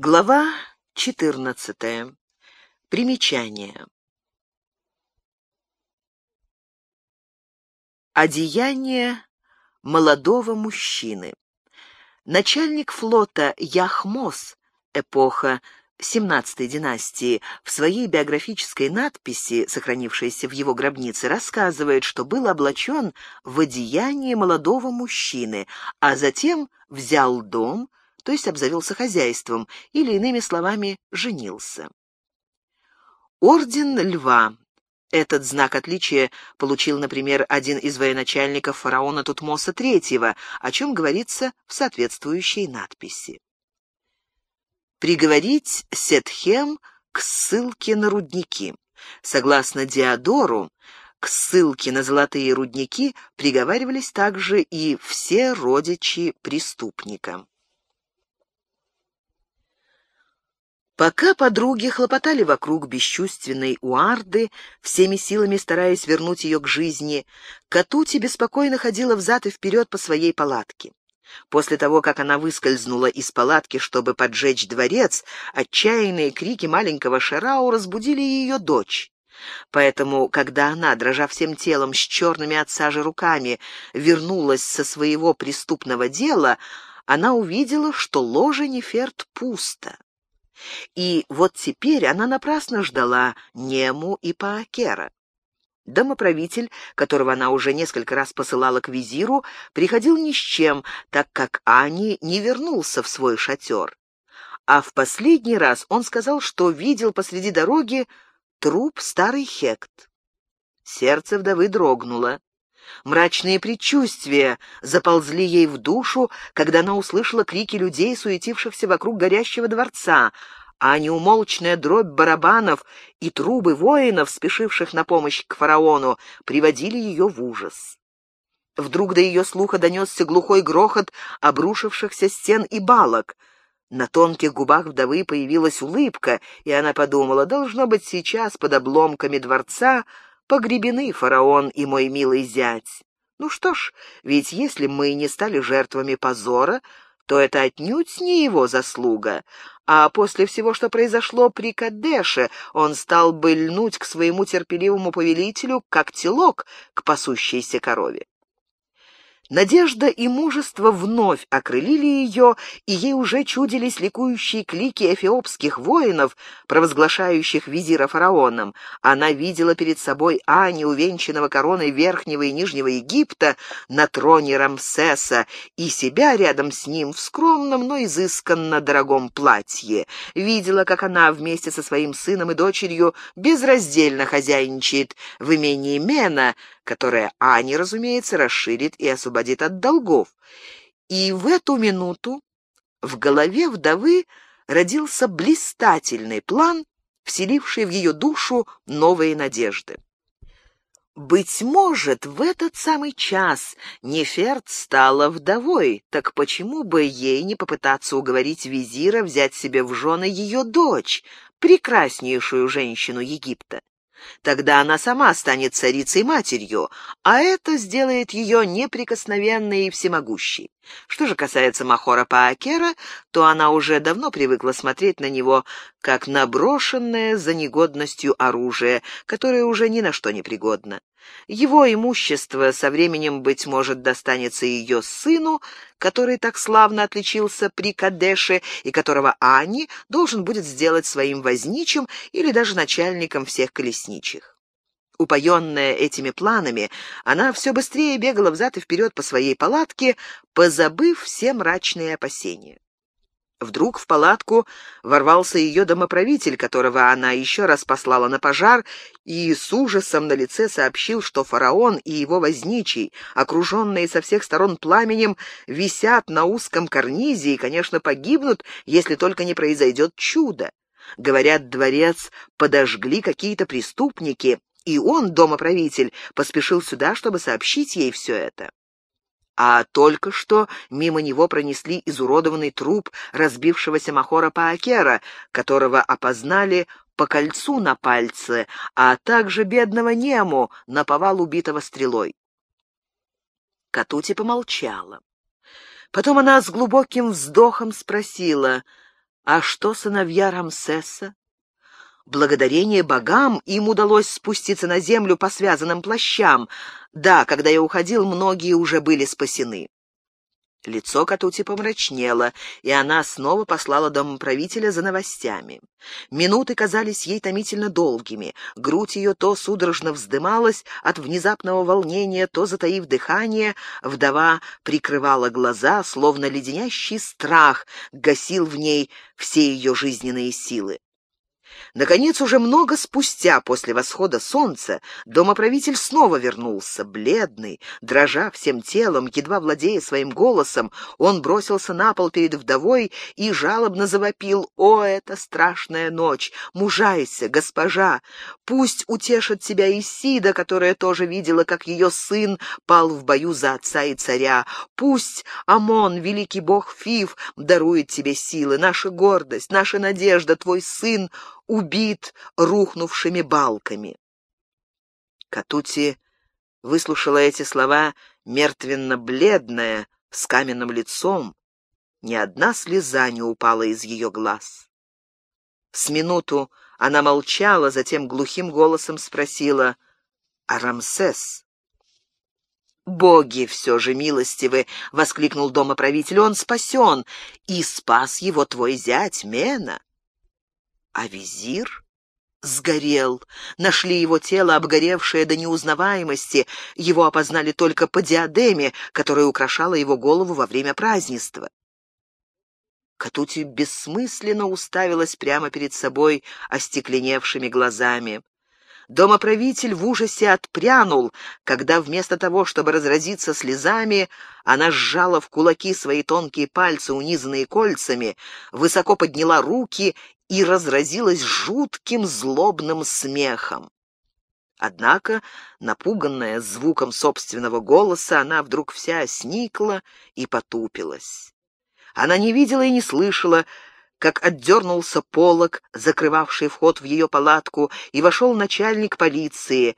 Глава 14. Примечание. Одеяние молодого мужчины. Начальник флота Яхмос, эпоха XVII династии, в своей биографической надписи, сохранившейся в его гробнице, рассказывает, что был облачен в одеяние молодого мужчины, а затем взял дом, то есть обзавелся хозяйством, или, иными словами, женился. Орден Льва. Этот знак отличия получил, например, один из военачальников фараона Тутмоса III, о чем говорится в соответствующей надписи. Приговорить Сетхем к ссылке на рудники. Согласно Диодору, к ссылке на золотые рудники приговаривались также и все родичи преступника. Пока подруги хлопотали вокруг бесчувственной Уарды, всеми силами стараясь вернуть ее к жизни, Катути беспокойно ходила взад и вперед по своей палатке. После того, как она выскользнула из палатки, чтобы поджечь дворец, отчаянные крики маленького Шарау разбудили ее дочь. Поэтому, когда она, дрожа всем телом, с черными от сажи руками, вернулась со своего преступного дела, она увидела, что ложе Неферт пусто. И вот теперь она напрасно ждала Нему и Паакера. Домоправитель, которого она уже несколько раз посылала к визиру, приходил ни с чем, так как Ани не вернулся в свой шатер. А в последний раз он сказал, что видел посреди дороги труп старый Хект. Сердце вдовы дрогнуло. Мрачные предчувствия заползли ей в душу, когда она услышала крики людей, суетившихся вокруг горящего дворца, а неумолчная дробь барабанов и трубы воинов, спешивших на помощь к фараону, приводили ее в ужас. Вдруг до ее слуха донесся глухой грохот обрушившихся стен и балок. На тонких губах вдовы появилась улыбка, и она подумала, должно быть, сейчас под обломками дворца погребены фараон и мой милый зять. Ну что ж, ведь если мы не стали жертвами позора, то это отнюдь не его заслуга. А после всего, что произошло при Кадеше, он стал бы льнуть к своему терпеливому повелителю, как телок к пасущейся корове. Надежда и мужество вновь окрылили ее, и ей уже чудились ликующие клики эфиопских воинов, провозглашающих визира фараоном. Она видела перед собой Ани, увенчанного короной Верхнего и Нижнего Египта, на троне Рамсеса, и себя рядом с ним в скромном, но изысканно дорогом платье. Видела, как она вместе со своим сыном и дочерью безраздельно хозяйничает в имении Мена, которое Ани, разумеется, расширит и освободит от долгов. И в эту минуту в голове вдовы родился блистательный план, вселивший в ее душу новые надежды. Быть может, в этот самый час Неферт стала вдовой, так почему бы ей не попытаться уговорить визира взять себе в жены ее дочь, прекраснейшую женщину Египта? Тогда она сама станет царицей-матерью, а это сделает ее неприкосновенной и всемогущей. Что же касается Махора Паакера, то она уже давно привыкла смотреть на него, как на брошенное за негодностью оружие, которое уже ни на что не пригодно. Его имущество со временем, быть может, достанется ее сыну, который так славно отличился при Кадеше и которого Ани должен будет сделать своим возничим или даже начальником всех колесничих. Упоенная этими планами, она все быстрее бегала взад и вперед по своей палатке, позабыв все мрачные опасения. Вдруг в палатку ворвался ее домоправитель, которого она еще раз послала на пожар, и с ужасом на лице сообщил, что фараон и его возничий, окруженные со всех сторон пламенем, висят на узком карнизе и, конечно, погибнут, если только не произойдет чудо. Говорят, дворец подожгли какие-то преступники, и он, домоправитель, поспешил сюда, чтобы сообщить ей все это. А только что мимо него пронесли изуродованный труп разбившегося Махора Паакера, которого опознали по кольцу на пальце, а также бедного Нему, на повал убитого стрелой. Катути помолчала. Потом она с глубоким вздохом спросила, А что сыновья Рамсеса? Благодарение богам им удалось спуститься на землю по связанным плащам. Да, когда я уходил, многие уже были спасены. Лицо Катути помрачнело, и она снова послала домоправителя за новостями. Минуты казались ей томительно долгими, грудь ее то судорожно вздымалась от внезапного волнения, то, затаив дыхание, вдова прикрывала глаза, словно леденящий страх гасил в ней все ее жизненные силы. Наконец, уже много спустя после восхода солнца, домоправитель снова вернулся, бледный, дрожа всем телом, едва владея своим голосом, он бросился на пол перед вдовой и жалобно завопил «О, это страшная ночь! Мужайся, госпожа! Пусть утешит тебя Исида, которая тоже видела, как ее сын пал в бою за отца и царя! Пусть Амон, великий бог Фив, дарует тебе силы, наша гордость, наша надежда, твой сын — убит рухнувшими балками. Катути выслушала эти слова мертвенно-бледная, с каменным лицом. Ни одна слеза не упала из ее глаз. С минуту она молчала, затем глухим голосом спросила «А Рамсес?» «Боги все же милостивы!» — воскликнул домоправитель. «Он спасен, и спас его твой зять Мена. А визир сгорел. Нашли его тело, обгоревшее до неузнаваемости. Его опознали только по диадеме, которая украшала его голову во время празднества. Катути бессмысленно уставилась прямо перед собой остекленевшими глазами. Домоправитель в ужасе отпрянул, когда вместо того, чтобы разразиться слезами, она сжала в кулаки свои тонкие пальцы, унизанные кольцами, высоко подняла руки и разразилась жутким злобным смехом. Однако, напуганная звуком собственного голоса, она вдруг вся сникла и потупилась. Она не видела и не слышала, как отдернулся полог, закрывавший вход в ее палатку, и вошел начальник полиции.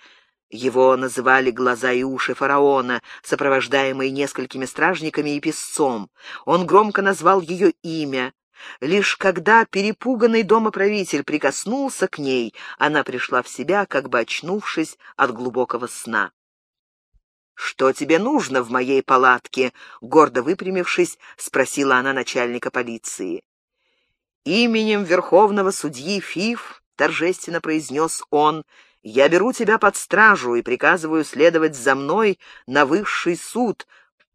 Его называли «глаза и уши фараона», сопровождаемый несколькими стражниками и песцом. Он громко назвал ее имя. Лишь когда перепуганный домоправитель прикоснулся к ней, она пришла в себя, как бы очнувшись от глубокого сна. «Что тебе нужно в моей палатке?» — гордо выпрямившись, спросила она начальника полиции. «Именем верховного судьи Фиф», — торжественно произнес он, — «я беру тебя под стражу и приказываю следовать за мной на высший суд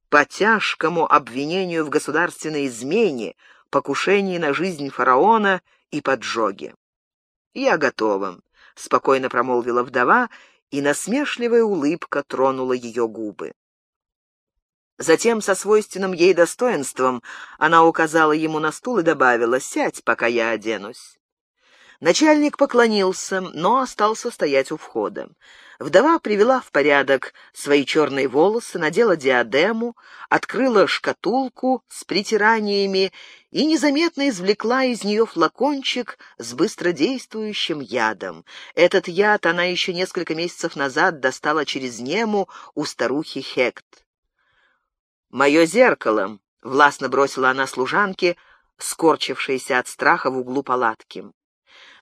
по тяжкому обвинению в государственной измене, покушении на жизнь фараона и поджоге. «Я готова», — спокойно промолвила вдова, и насмешливая улыбка тронула ее губы. Затем, со свойственным ей достоинством, она указала ему на стул и добавила «Сядь, пока я оденусь». Начальник поклонился, но остался стоять у входа. Вдова привела в порядок свои черные волосы, надела диадему, открыла шкатулку с притираниями и незаметно извлекла из нее флакончик с быстродействующим ядом. Этот яд она еще несколько месяцев назад достала через нему у старухи Хект. «Мое зеркало!» — властно бросила она служанке, скорчившейся от страха в углу палатки.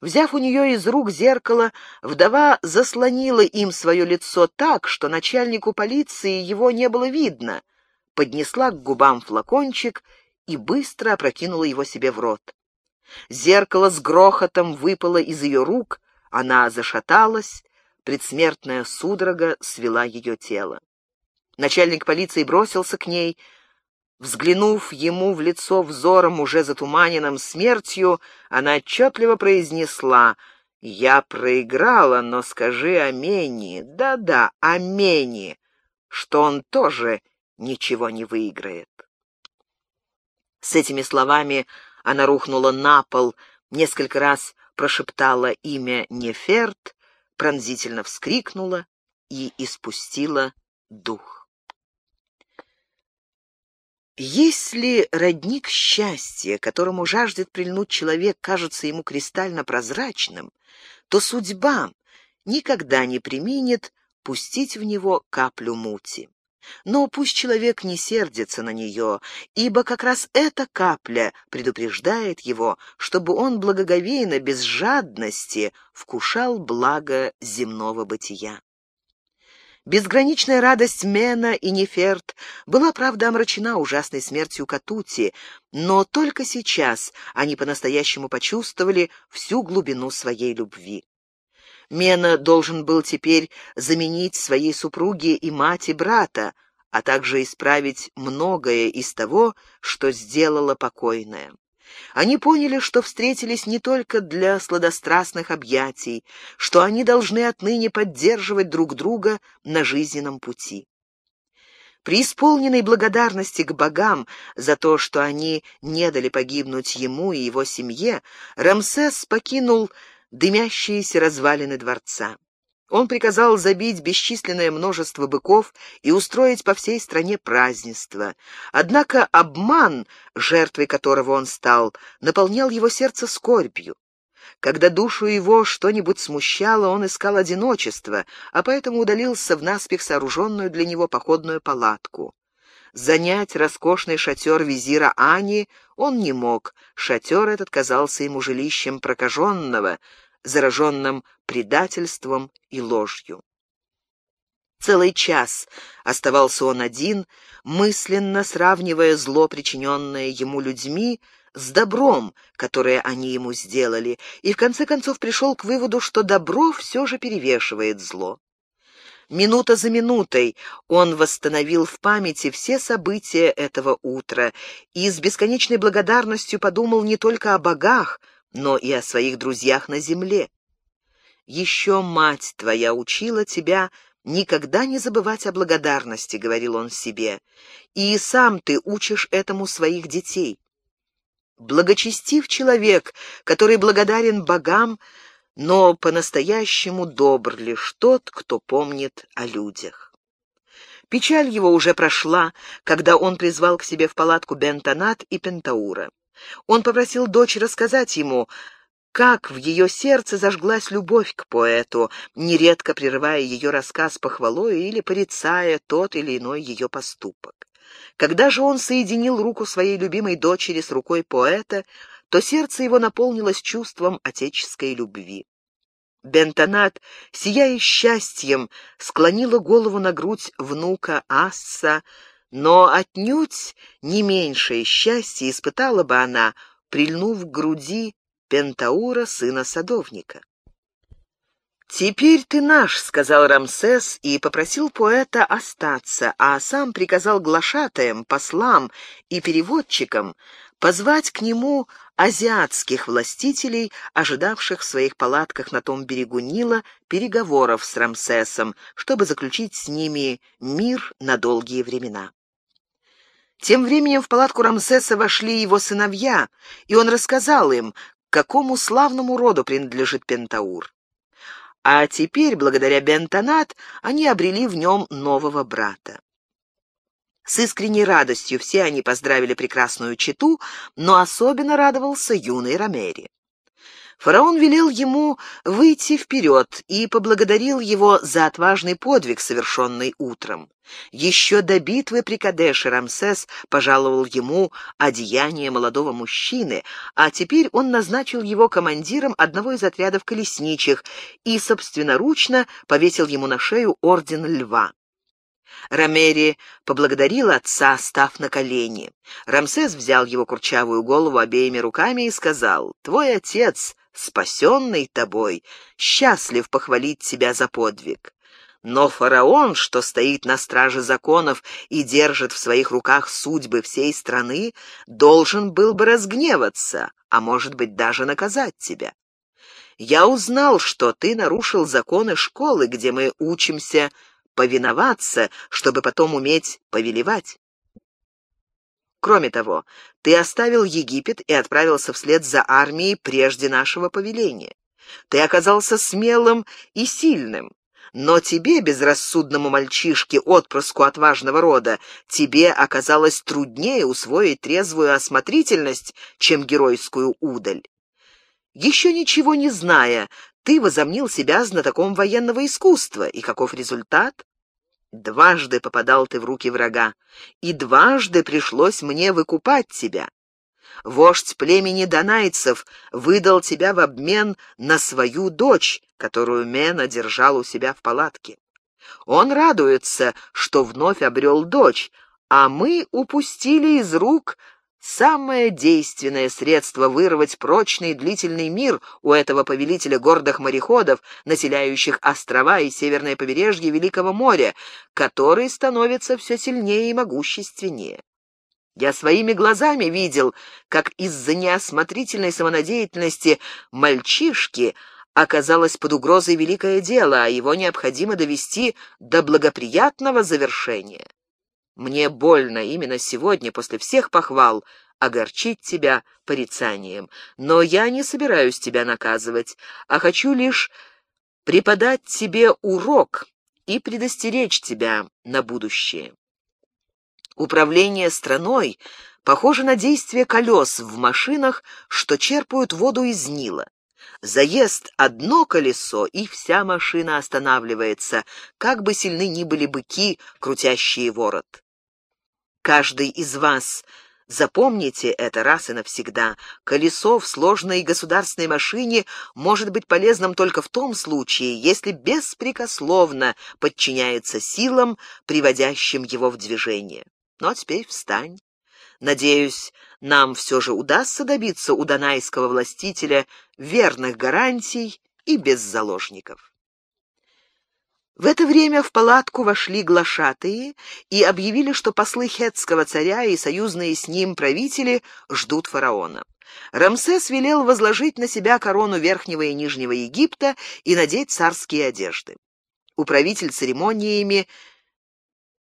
Взяв у нее из рук зеркало, вдова заслонила им свое лицо так, что начальнику полиции его не было видно, поднесла к губам флакончик и быстро опрокинула его себе в рот. Зеркало с грохотом выпало из ее рук, она зашаталась, предсмертная судорога свела ее тело. Начальник полиции бросился к ней, Взглянув ему в лицо взором, уже затуманенным смертью, она отчетливо произнесла «Я проиграла, но скажи Амени, да-да, Амени, что он тоже ничего не выиграет». С этими словами она рухнула на пол, несколько раз прошептала имя Неферт, пронзительно вскрикнула и испустила дух. Если родник счастья, которому жаждет прильнуть человек, кажется ему кристально прозрачным, то судьба никогда не применит пустить в него каплю мути. Но пусть человек не сердится на нее, ибо как раз эта капля предупреждает его, чтобы он благоговейно, без жадности, вкушал благо земного бытия. Безграничная радость Мена и Неферт была, правда, омрачена ужасной смертью Катути, но только сейчас они по-настоящему почувствовали всю глубину своей любви. Мена должен был теперь заменить своей супруге и мать и брата, а также исправить многое из того, что сделала покойная. Они поняли, что встретились не только для сладострастных объятий, что они должны отныне поддерживать друг друга на жизненном пути. При исполненной благодарности к богам за то, что они не дали погибнуть ему и его семье, Рамсес покинул дымящиеся развалины дворца. Он приказал забить бесчисленное множество быков и устроить по всей стране празднество. Однако обман, жертвой которого он стал, наполнял его сердце скорбью. Когда душу его что-нибудь смущало, он искал одиночество, а поэтому удалился в наспех сооруженную для него походную палатку. Занять роскошный шатер визира Ани он не мог, шатер этот казался ему жилищем прокаженного, зараженным предательством и ложью. Целый час оставался он один, мысленно сравнивая зло, причиненное ему людьми, с добром, которое они ему сделали, и в конце концов пришел к выводу, что добро все же перевешивает зло. Минута за минутой он восстановил в памяти все события этого утра и с бесконечной благодарностью подумал не только о богах, но и о своих друзьях на земле. «Еще мать твоя учила тебя никогда не забывать о благодарности», — говорил он себе, — «и сам ты учишь этому своих детей». Благочестив человек, который благодарен богам, но по-настоящему добр лишь тот, кто помнит о людях. Печаль его уже прошла, когда он призвал к себе в палатку Бентонат и Пентаура. Он попросил дочь рассказать ему, как в ее сердце зажглась любовь к поэту, нередко прерывая ее рассказ похвалой или порицая тот или иной ее поступок. Когда же он соединил руку своей любимой дочери с рукой поэта, то сердце его наполнилось чувством отеческой любви. Бентонат, сияя счастьем, склонила голову на грудь внука Асса, но отнюдь не меньшее счастье испытала бы она, прильнув к груди Пентаура, сына садовника. «Теперь ты наш», — сказал Рамсес и попросил поэта остаться, а сам приказал глашатаям, послам и переводчикам позвать к нему азиатских властителей, ожидавших в своих палатках на том берегу Нила переговоров с Рамсесом, чтобы заключить с ними мир на долгие времена. Тем временем в палатку Рамсеса вошли его сыновья, и он рассказал им, какому славному роду принадлежит Пентаур. А теперь, благодаря Бентонат, они обрели в нем нового брата. С искренней радостью все они поздравили прекрасную читу, но особенно радовался юный Ромери. Фараон велел ему выйти вперед и поблагодарил его за отважный подвиг, совершенный утром. Еще до битвы при Кадеше Рамсес пожаловал ему одеяние молодого мужчины, а теперь он назначил его командиром одного из отрядов колесничих и собственноручно повесил ему на шею орден льва. Ромери поблагодарил отца, став на колени. Рамсес взял его курчавую голову обеими руками и сказал, «Твой отец спасенный тобой, счастлив похвалить тебя за подвиг. Но фараон, что стоит на страже законов и держит в своих руках судьбы всей страны, должен был бы разгневаться, а может быть даже наказать тебя. Я узнал, что ты нарушил законы школы, где мы учимся повиноваться, чтобы потом уметь повелевать. Кроме того, ты оставил Египет и отправился вслед за армией прежде нашего повеления. Ты оказался смелым и сильным, но тебе, безрассудному мальчишке, отпрыску отважного рода, тебе оказалось труднее усвоить трезвую осмотрительность, чем геройскую удаль. Еще ничего не зная, ты возомнил себя знатоком военного искусства, и каков результат? Дважды попадал ты в руки врага, и дважды пришлось мне выкупать тебя. Вождь племени донайцев выдал тебя в обмен на свою дочь, которую Мена держал у себя в палатке. Он радуется, что вновь обрел дочь, а мы упустили из рук самое действенное средство вырвать прочный длительный мир у этого повелителя гордых мореходов, населяющих острова и северное побережье Великого моря, который становится все сильнее и могущественнее. Я своими глазами видел, как из-за неосмотрительной самонадеятельности мальчишки оказалось под угрозой великое дело, а его необходимо довести до благоприятного завершения. Мне больно именно сегодня, после всех похвал, огорчить тебя порицанием, но я не собираюсь тебя наказывать, а хочу лишь преподать тебе урок и предостеречь тебя на будущее. Управление страной похоже на действие колес в машинах, что черпают воду из Нила. Заезд одно колесо, и вся машина останавливается, как бы сильны ни были быки, крутящие ворот. Каждый из вас Запомните это раз и навсегда. Колесо в сложной государственной машине может быть полезным только в том случае, если беспрекословно подчиняется силам, приводящим его в движение. Ну а теперь встань. Надеюсь, нам все же удастся добиться у донайского властителя верных гарантий и без заложников. В это время в палатку вошли глашатые и объявили, что послы хетского царя и союзные с ним правители ждут фараона. Рамсес велел возложить на себя корону Верхнего и Нижнего Египта и надеть царские одежды. Управитель церемониями,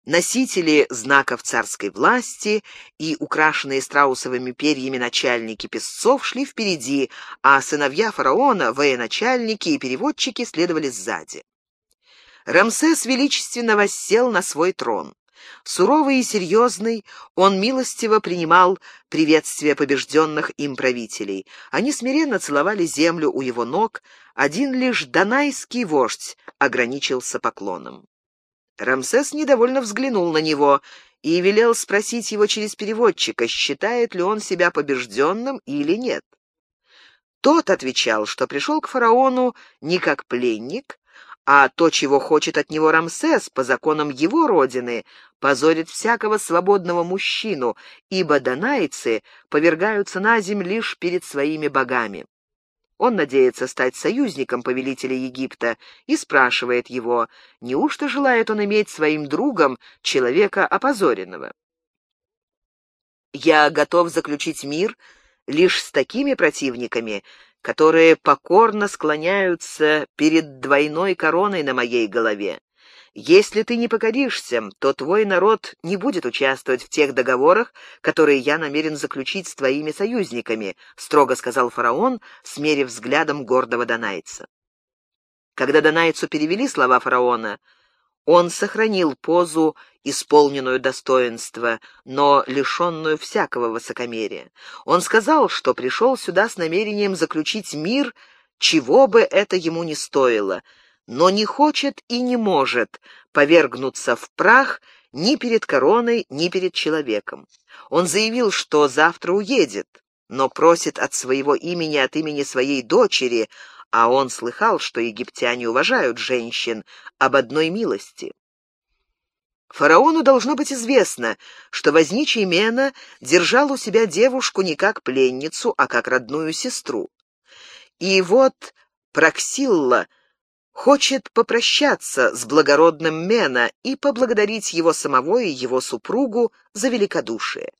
носители знаков царской власти и украшенные страусовыми перьями начальники песцов шли впереди, а сыновья фараона, военачальники и переводчики следовали сзади. Рамсес величественно воссел на свой трон. Суровый и серьезный, он милостиво принимал приветствия побежденных им правителей. Они смиренно целовали землю у его ног, один лишь донайский вождь ограничился поклоном. Рамсес недовольно взглянул на него и велел спросить его через переводчика, считает ли он себя побежденным или нет. Тот отвечал, что пришел к фараону не как пленник, а то, чего хочет от него Рамсес по законам его родины, позорит всякого свободного мужчину, ибо донайцы повергаются на землю лишь перед своими богами. Он надеется стать союзником повелителя Египта и спрашивает его, неужто желает он иметь своим другом человека опозоренного. «Я готов заключить мир лишь с такими противниками, которые покорно склоняются перед двойной короной на моей голове. Если ты не покоришься, то твой народ не будет участвовать в тех договорах, которые я намерен заключить с твоими союзниками», — строго сказал фараон, смерив взглядом гордого донайца. Когда донайцу перевели слова фараона, он сохранил позу, исполненную достоинства, но лишенную всякого высокомерия. Он сказал, что пришел сюда с намерением заключить мир, чего бы это ему ни стоило, но не хочет и не может повергнуться в прах ни перед короной, ни перед человеком. Он заявил, что завтра уедет, но просит от своего имени, от имени своей дочери, а он слыхал, что египтяне уважают женщин об одной милости. Фараону должно быть известно, что возничий Мена держал у себя девушку не как пленницу, а как родную сестру. И вот Проксилла хочет попрощаться с благородным Мена и поблагодарить его самого и его супругу за великодушие.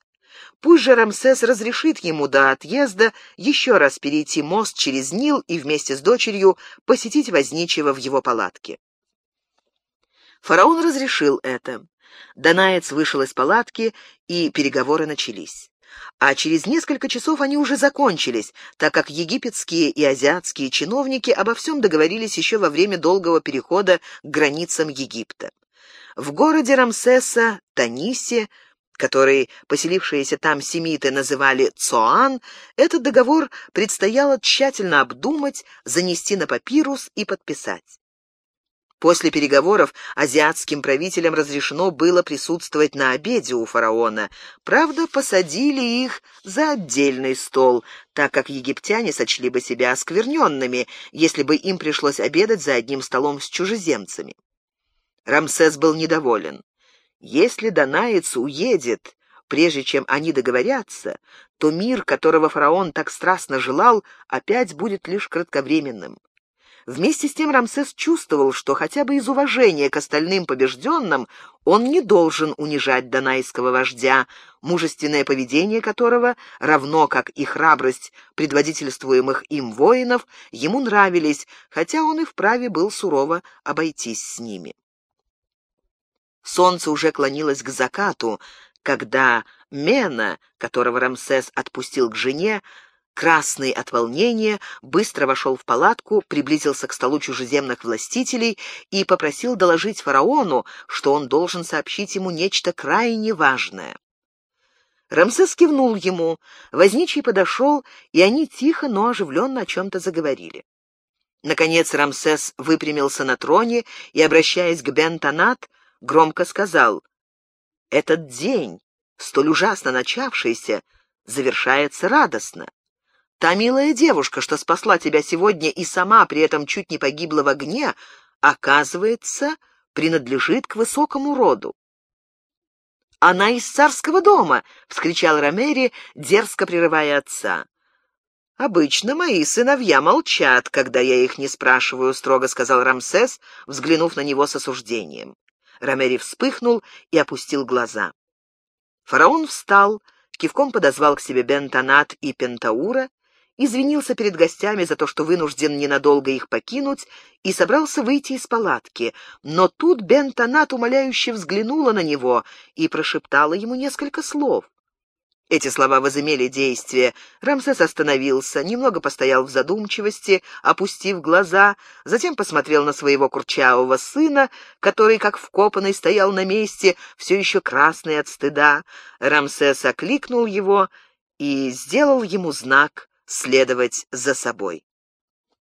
Пусть же Рамсес разрешит ему до отъезда еще раз перейти мост через Нил и вместе с дочерью посетить возничего в его палатке. Фараон разрешил это. Данаец вышел из палатки, и переговоры начались. А через несколько часов они уже закончились, так как египетские и азиатские чиновники обо всем договорились еще во время долгого перехода к границам Египта. В городе Рамсеса, Танисе, который поселившиеся там семиты называли Цоан, этот договор предстояло тщательно обдумать, занести на папирус и подписать. После переговоров азиатским правителям разрешено было присутствовать на обеде у фараона. Правда, посадили их за отдельный стол, так как египтяне сочли бы себя оскверненными, если бы им пришлось обедать за одним столом с чужеземцами. Рамсес был недоволен. Если Данаец уедет, прежде чем они договорятся, то мир, которого фараон так страстно желал, опять будет лишь кратковременным. Вместе с тем Рамсес чувствовал, что хотя бы из уважения к остальным побежденным он не должен унижать донайского вождя, мужественное поведение которого, равно как и храбрость предводительствуемых им воинов, ему нравились, хотя он и вправе был сурово обойтись с ними. Солнце уже клонилось к закату, когда Мена, которого Рамсес отпустил к жене, красный от волнения, быстро вошел в палатку, приблизился к столу чужеземных властителей и попросил доложить фараону, что он должен сообщить ему нечто крайне важное. Рамсес кивнул ему, возничий подошел, и они тихо, но оживленно о чем-то заговорили. Наконец Рамсес выпрямился на троне и, обращаясь к Бентонат, громко сказал, «Этот день, столь ужасно начавшийся, завершается радостно. Та милая девушка, что спасла тебя сегодня и сама при этом чуть не погибла в огне, оказывается, принадлежит к высокому роду. «Она из царского дома!» — вскричал Ромери, дерзко прерывая отца. «Обычно мои сыновья молчат, когда я их не спрашиваю», — строго сказал Рамсес, взглянув на него с осуждением. Ромери вспыхнул и опустил глаза. Фараон встал, кивком подозвал к себе Бентонат и Пентаура извинился перед гостями за то, что вынужден ненадолго их покинуть, и собрался выйти из палатки. Но тут Бентонат умоляюще взглянула на него и прошептала ему несколько слов. Эти слова возымели действие. Рамсес остановился, немного постоял в задумчивости, опустив глаза, затем посмотрел на своего курчавого сына, который, как вкопанный, стоял на месте, все еще красный от стыда. Рамсес окликнул его и сделал ему знак следовать за собой.